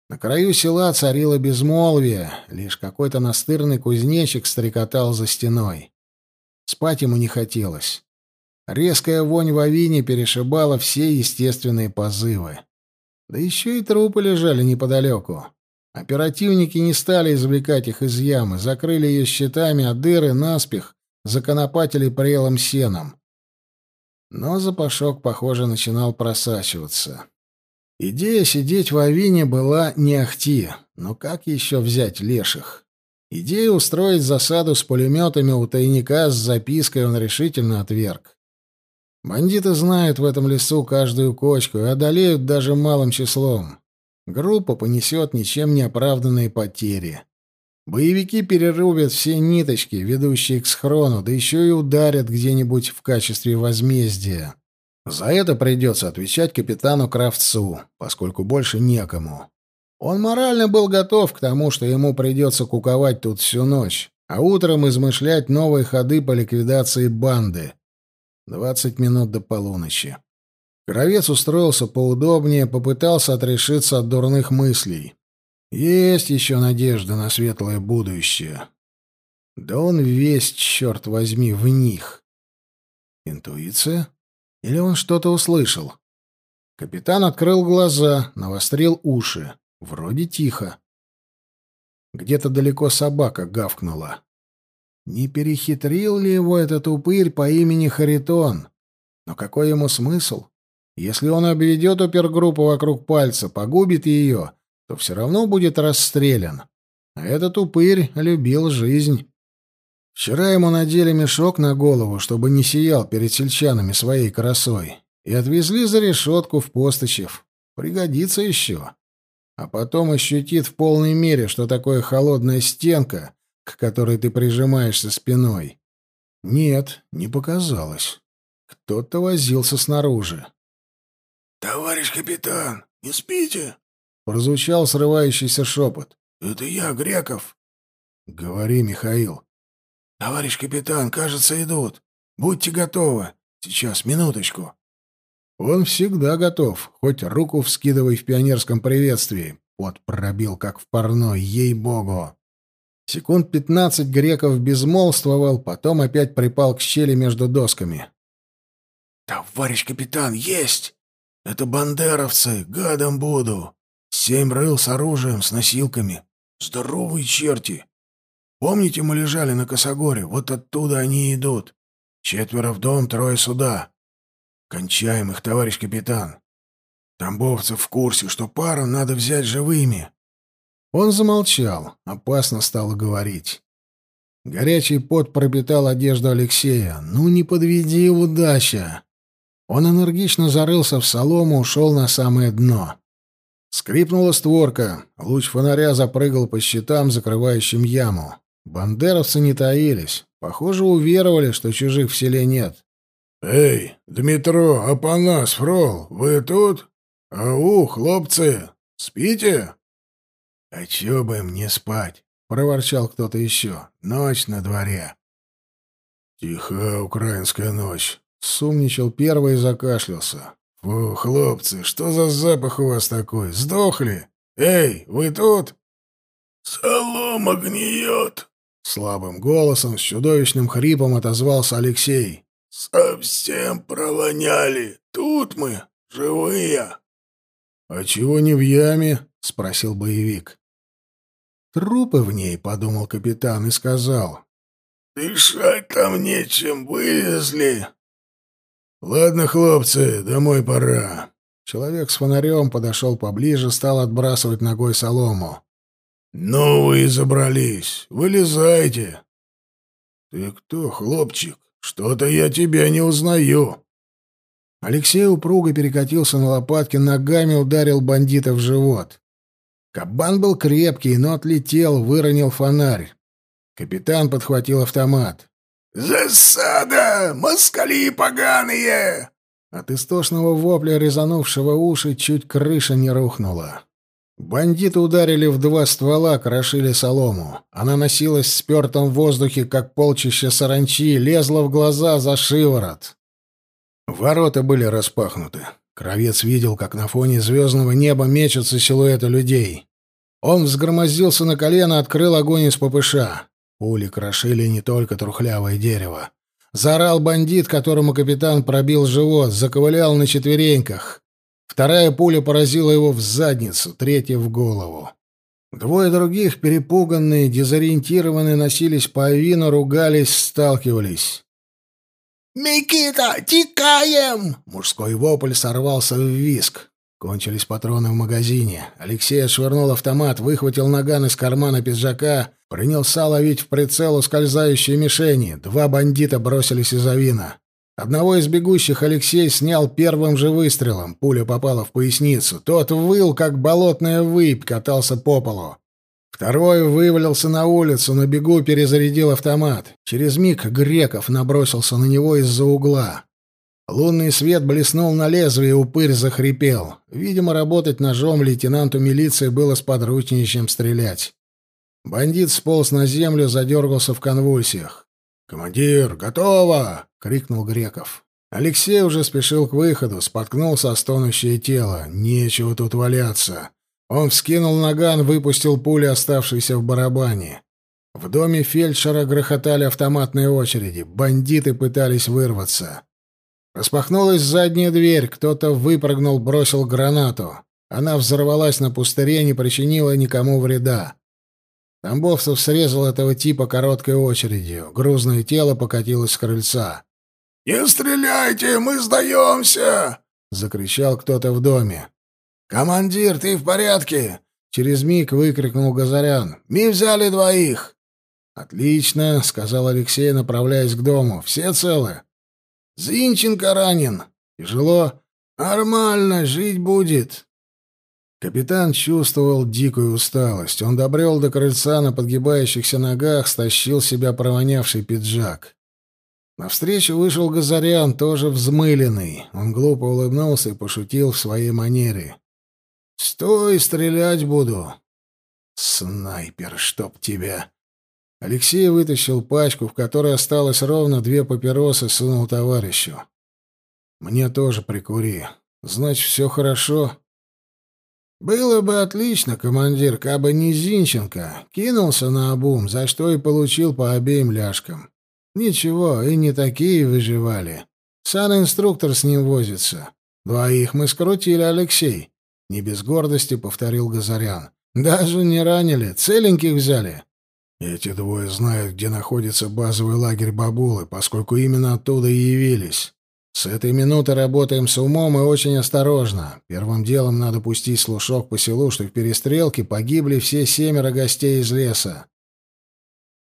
На краю села царило безмолвие, лишь какой-то настырный кузнечик стрекотал за стеной. Спать ему не хотелось. Резкая вонь в авине перешибала все естественные позывы. Да еще и трупы лежали неподалеку. Оперативники не стали извлекать их из ямы, закрыли ее щитами, а дыры наспех законопатили прелым сеном. Но запашок, похоже, начинал просачиваться. Идея сидеть в авине была не ахти, но как еще взять леших? Идея устроить засаду с пулеметами у тайника с запиской он решительно отверг. Бандиты знают в этом лесу каждую кочку и одолеют даже малым числом. Группа понесет ничем не оправданные потери. Боевики перерубят все ниточки, ведущие к схрону, да еще и ударят где-нибудь в качестве возмездия. За это придется отвечать капитану Кравцу, поскольку больше некому. Он морально был готов к тому, что ему придется куковать тут всю ночь, а утром измышлять новые ходы по ликвидации банды. Двадцать минут до полуночи. Кровец устроился поудобнее, попытался отрешиться от дурных мыслей. Есть еще надежда на светлое будущее. Да он весь, черт возьми, в них. Интуиция? Или он что-то услышал? Капитан открыл глаза, навострил уши. Вроде тихо. Где-то далеко собака гавкнула. Не перехитрил ли его этот упырь по имени Харитон? Но какой ему смысл? Если он обведет опергруппу вокруг пальца, погубит ее, то все равно будет расстрелян. А этот упырь любил жизнь. Вчера ему надели мешок на голову, чтобы не сиял перед сельчанами своей красой, и отвезли за решетку в Постычев. Пригодится еще. А потом ощутит в полной мере, что такое холодная стенка, к которой ты прижимаешься спиной. Нет, не показалось. Кто-то возился снаружи. «Товарищ капитан, не спите?» — прозвучал срывающийся шепот. «Это я, Греков». «Говори, Михаил». «Товарищ капитан, кажется, идут. Будьте готовы. Сейчас, минуточку». Он всегда готов, хоть руку вскидывай в пионерском приветствии. Вот пробил, как в парной, ей-богу. Секунд пятнадцать Греков безмолвствовал, потом опять припал к щели между досками. «Товарищ капитан, есть!» Это бандеровцы, гадом буду. Семь рыл с оружием, с носилками. Здоровые черти. Помните, мы лежали на Косогоре? Вот оттуда они идут. Четверо в дом, трое сюда. Кончаем их, товарищ капитан. Тамбовцев в курсе, что пару надо взять живыми. Он замолчал, опасно стало говорить. Горячий пот пропитал одежду Алексея. «Ну не подведи, удача!» Он энергично зарылся в солому, ушел на самое дно. Скрипнула створка. Луч фонаря запрыгал по щитам, закрывающим яму. Бандеровцы не таились. Похоже, уверовали, что чужих в селе нет. «Эй, Дмитро, Апанас, Фрол, вы тут? Ау, хлопцы, спите?» «А чё бы им не спать?» — проворчал кто-то еще. «Ночь на дворе». «Тихая украинская ночь. Сумничал первый и закашлялся. «Фу, хлопцы, что за запах у вас такой? Сдохли? Эй, вы тут?» «Солома гниет!» Слабым голосом, с чудовищным хрипом отозвался Алексей. «Совсем провоняли. Тут мы, живые». «А чего не в яме?» — спросил боевик. «Трупы в ней», — подумал капитан и сказал. «Дышать там нечем, вылезли. «Ладно, хлопцы, домой пора». Человек с фонарем подошел поближе, стал отбрасывать ногой солому. «Ну вы и забрались. Вылезайте». «Ты кто, хлопчик? Что-то я тебя не узнаю». Алексей упруго перекатился на лопатки, ногами ударил бандита в живот. Кабан был крепкий, но отлетел, выронил фонарь. Капитан подхватил автомат. «Засада! Москали поганые!» От истошного вопля, резанувшего уши, чуть крыша не рухнула. Бандиты ударили в два ствола, крошили солому. Она носилась в спертом воздухе, как полчища саранчи, лезла в глаза за шиворот. Ворота были распахнуты. Кровец видел, как на фоне звездного неба мечутся силуэты людей. Он взгромоздился на колено, открыл огонь из ППШ. Пули крошили не только трухлявое дерево. Заорал бандит, которому капитан пробил живот, заковылял на четвереньках. Вторая пуля поразила его в задницу, третья — в голову. Двое других, перепуганные, дезориентированные, носились по авину, ругались, сталкивались. «Микита, тикаем!» Мужской вопль сорвался в виск. Кончились патроны в магазине. Алексей отшвырнул автомат, выхватил наган из кармана пиджака, принялся ловить в прицел ускользающие мишени. Два бандита бросились из авина. Одного из бегущих Алексей снял первым же выстрелом. Пуля попала в поясницу. Тот выл, как болотная выпь, катался по полу. Второй вывалился на улицу, на бегу перезарядил автомат. Через миг Греков набросился на него из-за угла. Лунный свет блеснул на лезвие, упырь захрипел. Видимо, работать ножом лейтенанту милиции было сподручнее, чем стрелять. Бандит сполз на землю, задергался в конвульсиях. «Командир, готово!» — крикнул Греков. Алексей уже спешил к выходу, споткнулся о стонущее тело. Нечего тут валяться. Он вскинул наган, выпустил пули, оставшиеся в барабане. В доме фельдшера грохотали автоматные очереди. Бандиты пытались вырваться. Распахнулась задняя дверь, кто-то выпрыгнул, бросил гранату. Она взорвалась на пустыре, не причинила никому вреда. Тамбовцев срезал этого типа короткой очередью. Грузное тело покатилось с крыльца. «Не стреляйте, мы сдаемся!» — закричал кто-то в доме. «Командир, ты в порядке?» — через миг выкрикнул Газарян. «Мы взяли двоих!» «Отлично», — сказал Алексей, направляясь к дому. «Все целы?» «Зинченко ранен. Тяжело?» «Нормально, жить будет». Капитан чувствовал дикую усталость. Он добрел до крыльца на подгибающихся ногах, стащил себя провонявший пиджак. Навстречу вышел Газарян, тоже взмыленный. Он глупо улыбнулся и пошутил в своей манере. «Стой, стрелять буду!» «Снайпер, чтоб тебя!» Алексей вытащил пачку, в которой осталось ровно две папиросы, сунул товарищу. «Мне тоже прикури. Значит, все хорошо?» «Было бы отлично, командир, кабы не Зинченко. Кинулся на обум, за что и получил по обеим ляжкам. Ничего, и не такие выживали. Сан-инструктор с ним возится. Двоих мы скрутили, Алексей. Не без гордости повторил Газарян. Даже не ранили, целеньких взяли. Эти двое знают, где находится базовый лагерь Бабулы, поскольку именно оттуда и явились. С этой минуты работаем с умом и очень осторожно. Первым делом надо пустить слушок по селу, что в перестрелке погибли все семеро гостей из леса.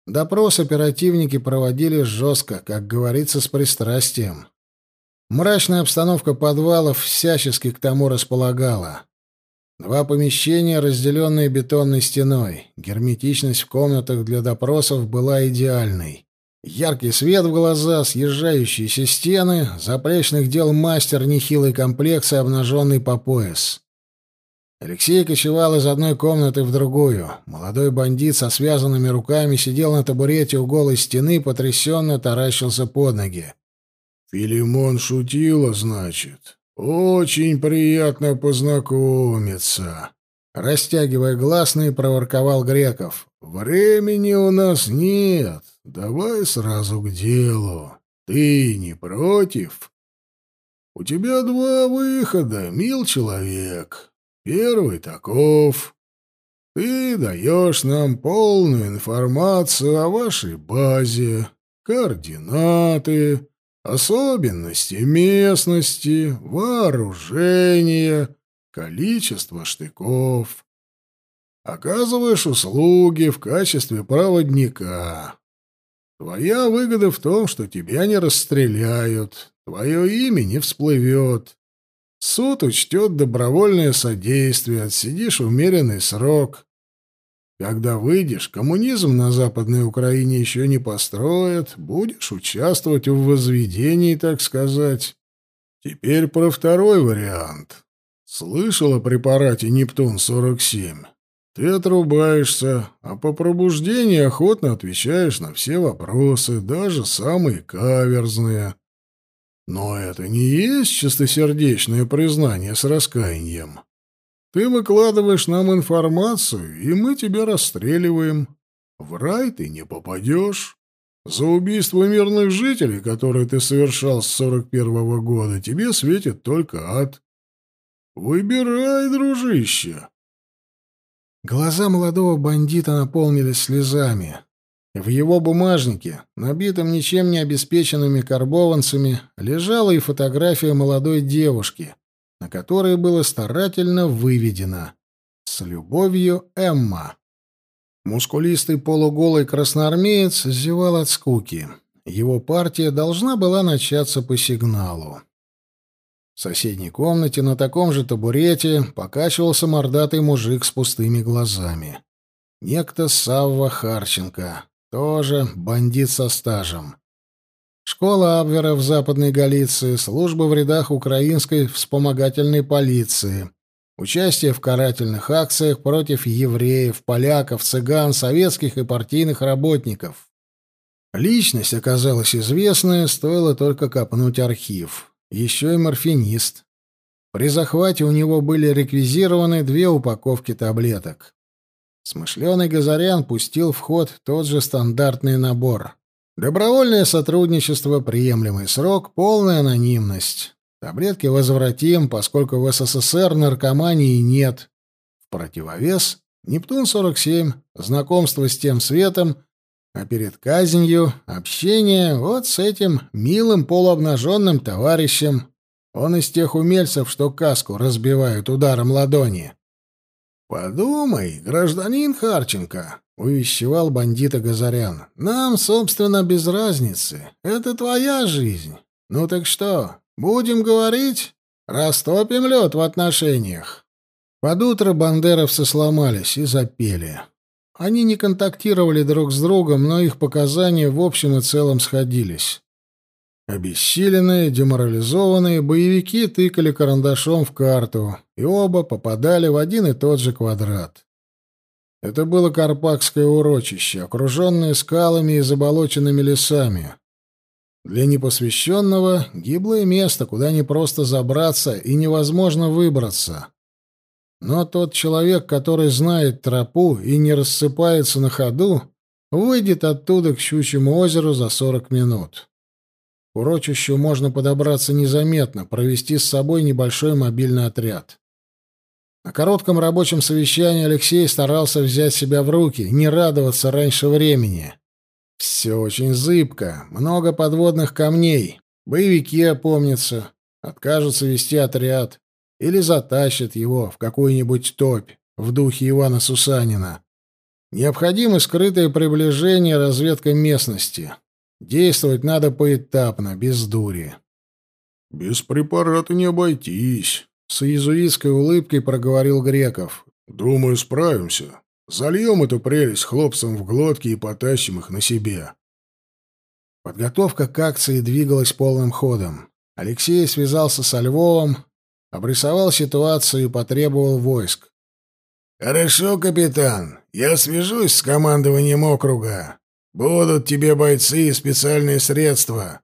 Допрос оперативники проводили жестко, как говорится, с пристрастием. Мрачная обстановка подвалов всячески к тому располагала. Два помещения, разделенные бетонной стеной. Герметичность в комнатах для допросов была идеальной. Яркий свет в глаза, съезжающиеся стены, заплечных дел мастер нехилой комплекции, обнаженный по пояс. Алексей кочевал из одной комнаты в другую. Молодой бандит со связанными руками сидел на табурете у голой стены, потрясенно таращился под ноги. «Филимон шутила, значит? Очень приятно познакомиться!» Растягивая гласные, проворковал Греков. «Времени у нас нет. Давай сразу к делу. Ты не против?» «У тебя два выхода, мил человек. Первый таков. Ты даешь нам полную информацию о вашей базе, координаты, особенности местности, вооружение, количество штыков. Оказываешь услуги в качестве проводника. Твоя выгода в том, что тебя не расстреляют, твое имя не всплывет. Суд учтет добровольное содействие, отсидишь умеренный срок. Когда выйдешь, коммунизм на Западной Украине еще не построят, будешь участвовать в возведении, так сказать. Теперь про второй вариант. Слышал о препарате Нептун-47? Ты отрубаешься, а по пробуждении охотно отвечаешь на все вопросы, даже самые каверзные. Но это не есть чистосердечное признание с раскаянием. Ты выкладываешь нам информацию, и мы тебя расстреливаем. В рай ты не попадешь. За убийство мирных жителей, которые ты совершал с сорок первого года, тебе светит только ад. Выбирай, дружище. Глаза молодого бандита наполнились слезами. В его бумажнике, набитом ничем не обеспеченными карбованцами, лежала и фотография молодой девушки, на которой было старательно выведено «С любовью, Эмма». Мускулистый полуголый красноармеец зевал от скуки. Его партия должна была начаться по сигналу. В соседней комнате на таком же табурете покачивался мордатый мужик с пустыми глазами. Некто Савва Харченко, тоже бандит со стажем. Школа Абвера в Западной Галиции, служба в рядах украинской вспомогательной полиции, участие в карательных акциях против евреев, поляков, цыган, советских и партийных работников. Личность оказалась известная, стоило только копнуть архив еще и морфинист. При захвате у него были реквизированы две упаковки таблеток. Смышленый Газарян пустил в ход тот же стандартный набор. Добровольное сотрудничество, приемлемый срок, полная анонимность. Таблетки возвратим, поскольку в СССР наркомании нет. В противовес Нептун-47, знакомство с тем светом, а перед казнью общение вот с этим милым полуобнаженным товарищем. Он из тех умельцев, что каску разбивают ударом ладони. «Подумай, гражданин Харченко», — увещевал бандита Газарян, — «нам, собственно, без разницы. Это твоя жизнь. Ну так что, будем говорить? Растопим лед в отношениях». Под утро бандеровцы сломались и запели. Они не контактировали друг с другом, но их показания в общем и целом сходились. Обессиленные, деморализованные боевики тыкали карандашом в карту, и оба попадали в один и тот же квадрат. Это было Карпакское урочище, окруженное скалами и заболоченными лесами. Для непосвященного — гиблое место, куда не просто забраться и невозможно выбраться. Но тот человек, который знает тропу и не рассыпается на ходу, выйдет оттуда к Щучьему озеру за сорок минут. К урочищу можно подобраться незаметно, провести с собой небольшой мобильный отряд. На коротком рабочем совещании Алексей старался взять себя в руки, не радоваться раньше времени. Все очень зыбко, много подводных камней. Боевики опомнятся, откажутся вести отряд или затащат его в какую-нибудь топь в духе Ивана Сусанина. Необходимо скрытое приближение, разведка местности. Действовать надо поэтапно, без дури. «Без препарата не обойтись», — с иезуитской улыбкой проговорил Греков. «Думаю, справимся. Зальем эту прелесть хлопцам в глотки и потащим их на себе». Подготовка к акции двигалась полным ходом. Алексей связался со Львовым, обрисовал ситуацию и потребовал войск. «Хорошо, капитан. Я свяжусь с командованием округа. Будут тебе бойцы и специальные средства.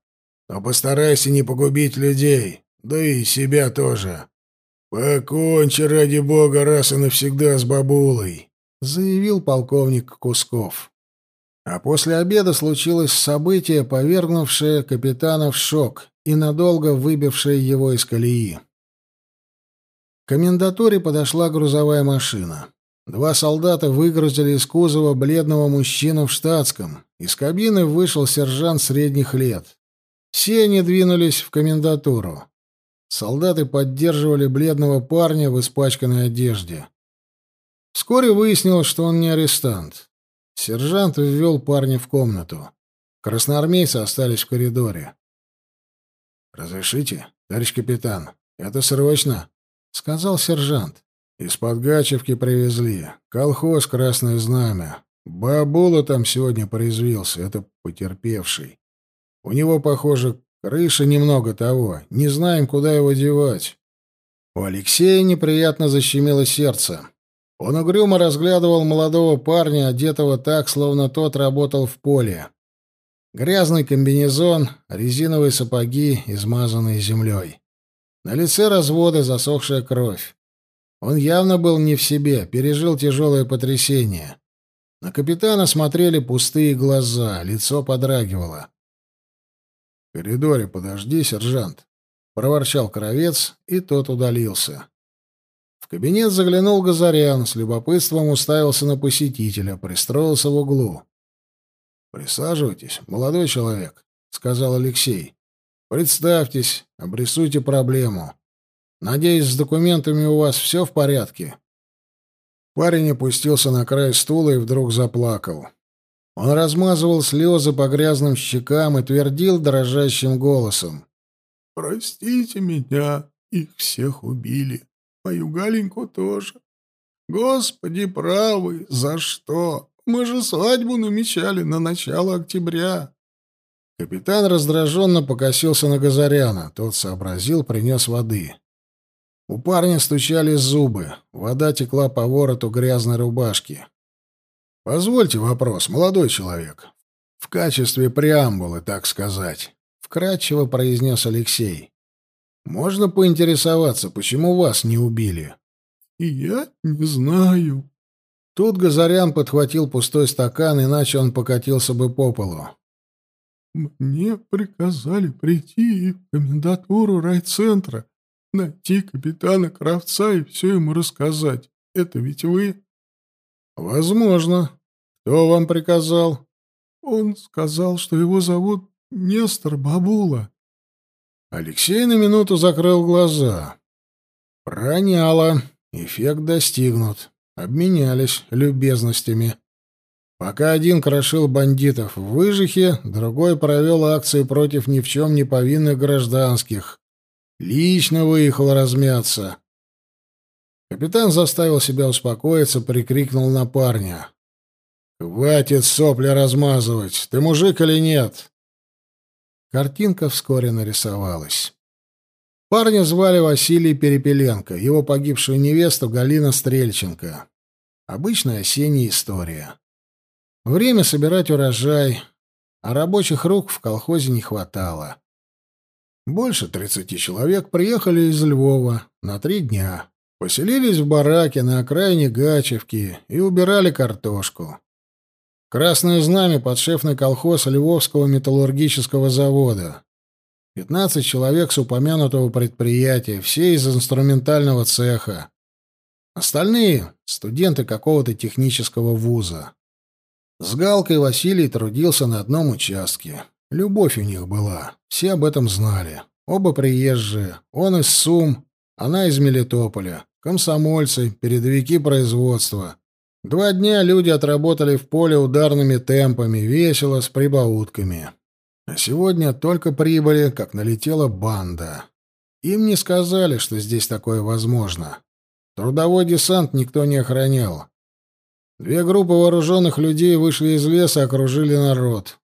Но постарайся не погубить людей, да и себя тоже. Покончи ради бога раз и навсегда с бабулой», — заявил полковник Кусков. А после обеда случилось событие, повергнувшее капитана в шок и надолго выбившее его из колеи. Комендатуре подошла грузовая машина. Два солдата выгрузили из кузова бледного мужчину в штатском. Из кабины вышел сержант средних лет. Все они двинулись в комендатуру. Солдаты поддерживали бледного парня в испачканной одежде. Вскоре выяснилось, что он не арестант. Сержант ввел парня в комнату. Красноармейцы остались в коридоре. «Разрешите, товарищ капитан? Это срочно!» — сказал сержант. «Из-под Гачевки привезли. Колхоз «Красное знамя». Бабула там сегодня порезвился, это потерпевший. У него, похоже, Крыша немного того. Не знаем, куда его девать. У Алексея неприятно защемило сердце. Он угрюмо разглядывал молодого парня, одетого так, словно тот работал в поле. Грязный комбинезон, резиновые сапоги, измазанные землей. На лице разводы, засохшая кровь. Он явно был не в себе, пережил тяжелое потрясение. На капитана смотрели пустые глаза, лицо подрагивало. — В коридоре подожди, сержант, — проворчал Кровец, и тот удалился. В кабинет заглянул Газарян, с любопытством уставился на посетителя, пристроился в углу. — Присаживайтесь, молодой человек, — сказал Алексей. — Представьтесь, обрисуйте проблему. Надеюсь, с документами у вас все в порядке? Парень опустился на край стула и вдруг заплакал. Он размазывал слезы по грязным щекам и твердил дрожащим голосом. «Простите меня, их всех убили. Мою Галеньку тоже. Господи правый, за что? Мы же свадьбу намечали на начало октября». Капитан раздраженно покосился на Газаряна. Тот сообразил, принес воды. У парня стучали зубы, вода текла по вороту грязной рубашки. «Позвольте вопрос, молодой человек. В качестве преамбулы, так сказать», — вкратчиво произнес Алексей. «Можно поинтересоваться, почему вас не убили?» «И я не знаю». Тут Газарян подхватил пустой стакан, иначе он покатился бы по полу. «Мне приказали прийти в комендатуру райцентра Найти капитана Кравца и все ему рассказать. Это ведь вы? Возможно. Кто вам приказал? Он сказал, что его зовут Нестор Бабула. Алексей на минуту закрыл глаза. Проняло. Эффект достигнут. Обменялись любезностями. Пока один крошил бандитов в выжихе, другой провел акции против ни в чем не повинных гражданских. Лично выехал размяться. Капитан заставил себя успокоиться, прикрикнул на парня. «Хватит сопли размазывать! Ты мужик или нет?» Картинка вскоре нарисовалась. Парня звали Василий Перепеленко, его погибшую невесту Галина Стрельченко. Обычная осенняя история. Время собирать урожай, а рабочих рук в колхозе не хватало. Больше тридцати человек приехали из Львова на три дня. Поселились в бараке на окраине Гачевки и убирали картошку. Красное знамя подшефный колхоз Львовского металлургического завода. Пятнадцать человек с упомянутого предприятия, все из инструментального цеха. Остальные — студенты какого-то технического вуза. С Галкой Василий трудился на одном участке. Любовь у них была, все об этом знали. Оба приезжие, он из Сум, она из Мелитополя, комсомольцы, передовики производства. Два дня люди отработали в поле ударными темпами, весело, с прибаутками. А сегодня только прибыли, как налетела банда. Им не сказали, что здесь такое возможно. Трудовой десант никто не охранял. Две группы вооруженных людей вышли из леса, окружили народ.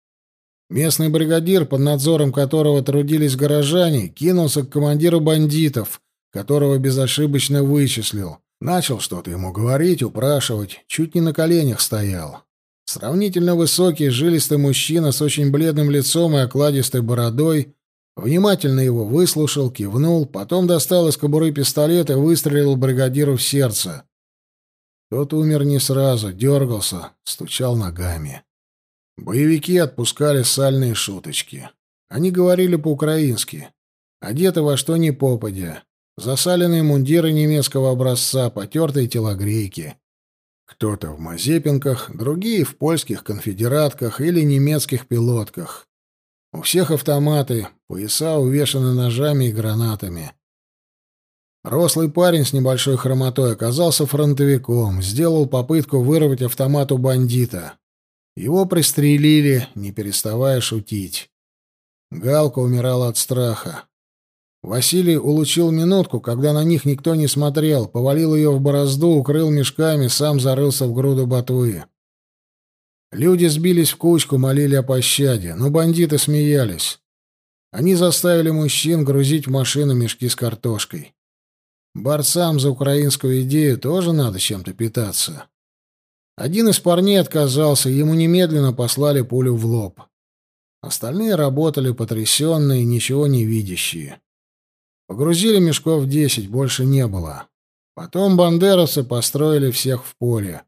Местный бригадир, под надзором которого трудились горожане, кинулся к командиру бандитов, которого безошибочно вычислил. Начал что-то ему говорить, упрашивать, чуть не на коленях стоял. Сравнительно высокий, жилистый мужчина с очень бледным лицом и окладистой бородой внимательно его выслушал, кивнул, потом достал из кобуры пистолет и выстрелил бригадиру в сердце. Тот умер не сразу, дергался, стучал ногами. Боевики отпускали сальные шуточки. Они говорили по-украински. Одеты во что ни попадя. Засаленные мундиры немецкого образца, потертые телогрейки. Кто-то в мазепинках, другие в польских конфедератках или немецких пилотках. У всех автоматы, пояса увешаны ножами и гранатами. Рослый парень с небольшой хромотой оказался фронтовиком, сделал попытку вырвать автомат у бандита. Его пристрелили, не переставая шутить. Галка умирала от страха. Василий улучил минутку, когда на них никто не смотрел, повалил ее в борозду, укрыл мешками, сам зарылся в груду ботвы. Люди сбились в кучку, молили о пощаде, но бандиты смеялись. Они заставили мужчин грузить в машину мешки с картошкой. Борцам за украинскую идею тоже надо чем-то питаться. Один из парней отказался, ему немедленно послали пулю в лоб. Остальные работали потрясенные, ничего не видящие. Погрузили мешков десять, больше не было. Потом бандеровцы построили всех в поле.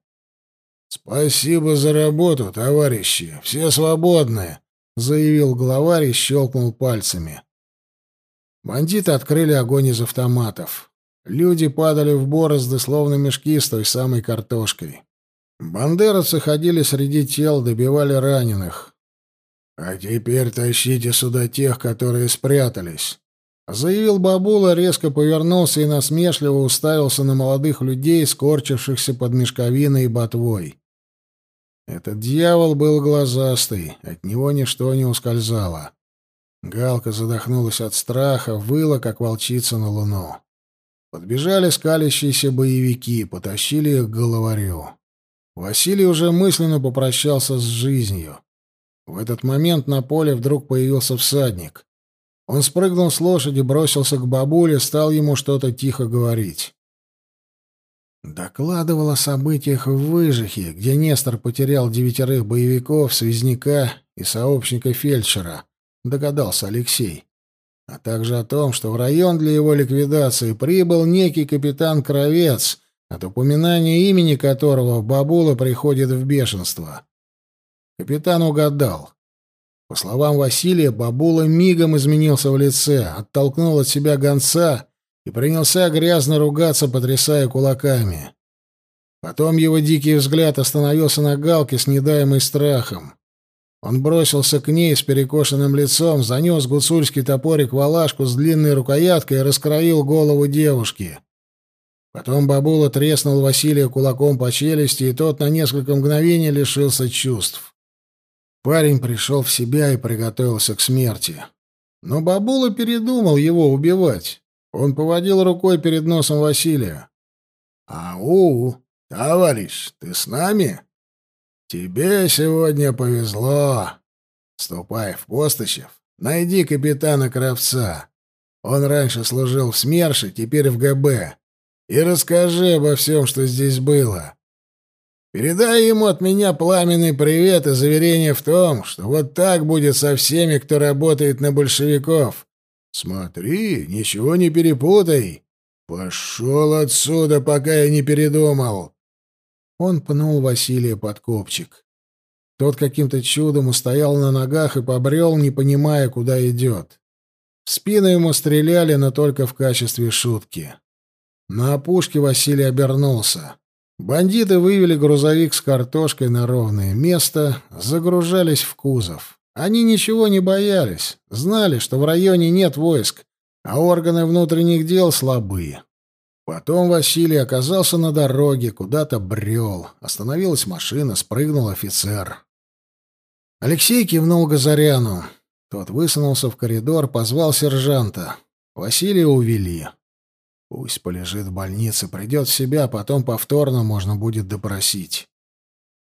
«Спасибо за работу, товарищи. Все свободны», — заявил главарь и щелкнул пальцами. Бандиты открыли огонь из автоматов. Люди падали в борозды, словно мешки с той самой картошкой. Бандеровцы ходили среди тел, добивали раненых. «А теперь тащите сюда тех, которые спрятались», — заявил бабула, резко повернулся и насмешливо уставился на молодых людей, скорчившихся под мешковиной и ботвой. Этот дьявол был глазастый, от него ничто не ускользало. Галка задохнулась от страха, выла, как волчица на луну. Подбежали скалящиеся боевики, потащили их к головарю. Василий уже мысленно попрощался с жизнью. В этот момент на поле вдруг появился всадник. Он спрыгнул с лошади, бросился к бабуле, стал ему что-то тихо говорить. Докладывал о событиях в Выжихе, где Нестор потерял девятерых боевиков, связняка и сообщника фельдшера, догадался Алексей а также о том, что в район для его ликвидации прибыл некий капитан Кровец, от упоминания имени которого бабула приходит в бешенство. Капитан угадал. По словам Василия, бабула мигом изменился в лице, оттолкнул от себя гонца и принялся грязно ругаться, потрясая кулаками. Потом его дикий взгляд остановился на Галке с недаемой страхом. Он бросился к ней с перекошенным лицом, занес гуцульский топорик в алашку с длинной рукояткой и раскроил голову девушки. Потом бабула треснул Василия кулаком по челюсти, и тот на несколько мгновений лишился чувств. Парень пришел в себя и приготовился к смерти. Но бабула передумал его убивать. Он поводил рукой перед носом Василия. «Ау, товарищ, ты с нами?» «Тебе сегодня повезло. Ступай в Постачев, найди капитана Кравца. Он раньше служил в СМЕРШе, теперь в ГБ. И расскажи обо всем, что здесь было. Передай ему от меня пламенный привет и заверение в том, что вот так будет со всеми, кто работает на большевиков. Смотри, ничего не перепутай. Пошел отсюда, пока я не передумал». Он пнул Василия под копчик. Тот каким-то чудом устоял на ногах и побрел, не понимая, куда идет. В спину ему стреляли, но только в качестве шутки. На опушке Василий обернулся. Бандиты вывели грузовик с картошкой на ровное место, загружались в кузов. Они ничего не боялись, знали, что в районе нет войск, а органы внутренних дел слабые. Потом Василий оказался на дороге, куда-то брел. Остановилась машина, спрыгнул офицер. Алексей кивнул Газаряну. Тот высунулся в коридор, позвал сержанта. Василия увели. Пусть полежит в больнице, придет в себя, потом повторно можно будет допросить.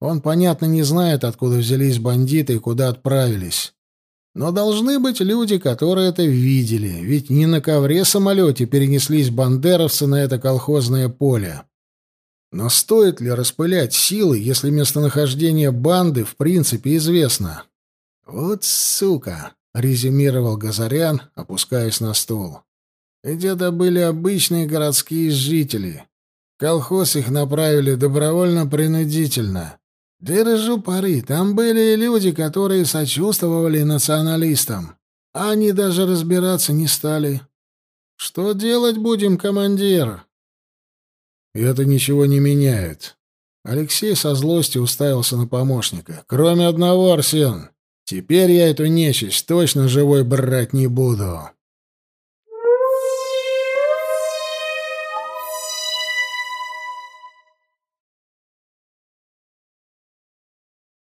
Он, понятно, не знает, откуда взялись бандиты и куда отправились. Но должны быть люди, которые это видели, ведь не на ковре-самолете перенеслись бандеровцы на это колхозное поле. Но стоит ли распылять силы, если местонахождение банды в принципе известно? «Вот сука!» — резюмировал Газарян, опускаясь на стул. «Где-то были обычные городские жители. колхоз их направили добровольно-принудительно. Держу пари, там были люди, которые сочувствовали националистам. Они даже разбираться не стали. Что делать будем, командир? Это ничего не меняет. Алексей со злостью уставился на помощника. Кроме одного, Арсен. Теперь я эту нечисть точно живой брать не буду.